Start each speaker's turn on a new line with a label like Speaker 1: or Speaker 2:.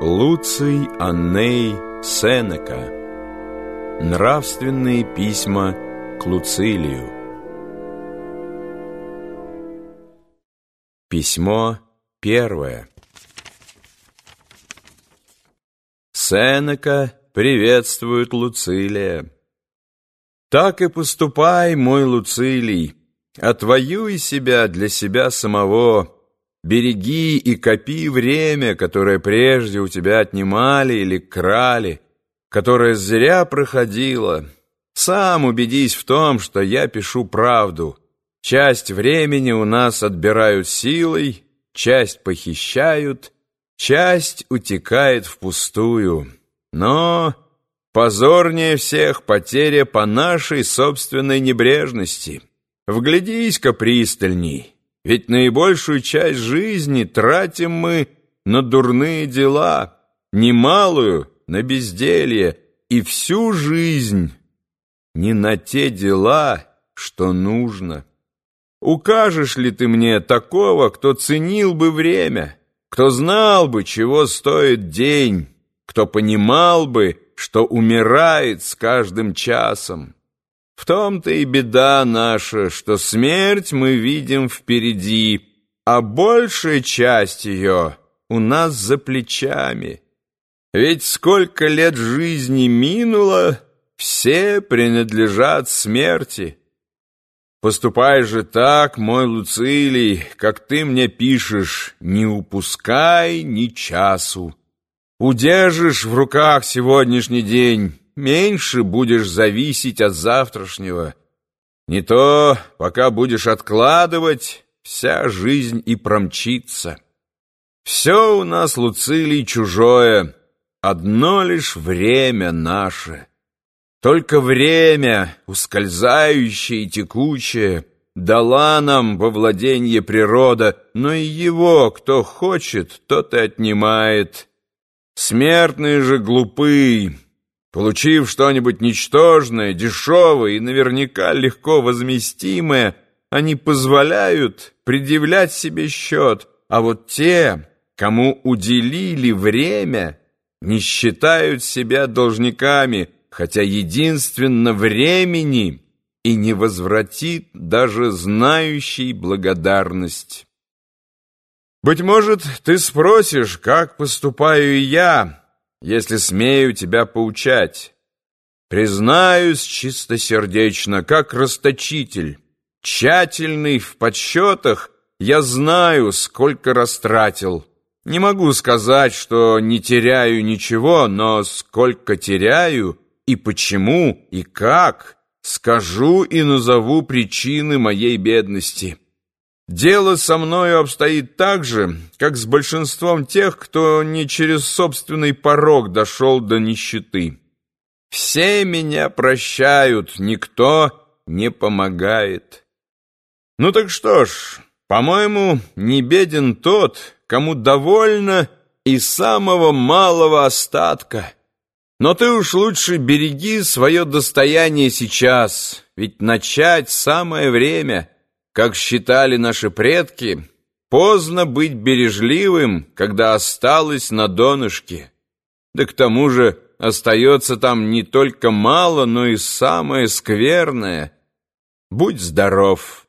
Speaker 1: Луций Анней Сенека. Нравственные письма к Луцилию. Письмо первое. Сенека приветствует Луцилия. Так и поступай, мой Луцилий, отвоюй себя для себя самого, Береги и копи время, которое прежде у тебя отнимали или крали, которое зря проходило. Сам убедись в том, что я пишу правду. Часть времени у нас отбирают силой, часть похищают, часть утекает впустую. Но позорнее всех потеря по нашей собственной небрежности. Вглядись-ка пристальней». Ведь наибольшую часть жизни тратим мы на дурные дела, немалую — на безделье, и всю жизнь не на те дела, что нужно. Укажешь ли ты мне такого, кто ценил бы время, кто знал бы, чего стоит день, кто понимал бы, что умирает с каждым часом? В том-то и беда наша, что смерть мы видим впереди, а большая часть ее у нас за плечами. Ведь сколько лет жизни минуло, все принадлежат смерти. Поступай же так, мой Луцилий, как ты мне пишешь, не упускай ни часу. Удержишь в руках сегодняшний день, меньше будешь зависеть от завтрашнего. Не то, пока будешь откладывать, вся жизнь и промчится. Все у нас, Луцилий, чужое, одно лишь время наше. Только время, ускользающее и текучее, дала нам во владенье природа, но и его, кто хочет, тот и отнимает. Смертные же глупые, Получив что-нибудь ничтожное, дешевое и наверняка легко возместимое, они позволяют предъявлять себе счет, а вот те, кому уделили время, не считают себя должниками, хотя единственно времени и не возвратит даже знающий благодарность. Быть может, ты спросишь, как поступаю я, если смею тебя поучать. Признаюсь чистосердечно, как расточитель, тщательный в подсчетах, я знаю, сколько растратил. Не могу сказать, что не теряю ничего, но сколько теряю и почему и как, скажу и назову причины моей бедности». Дело со мною обстоит так же, как с большинством тех, кто не через собственный порог дошел до нищеты. Все меня прощают, никто не помогает. Ну так что ж, по-моему, не беден тот, кому довольно и самого малого остатка. Но ты уж лучше береги свое достояние сейчас, ведь начать самое время — как считали наши предки, поздно быть бережливым, когда осталось на донышке. Да к тому же остается там не только мало, но и самое скверное. Будь здоров!»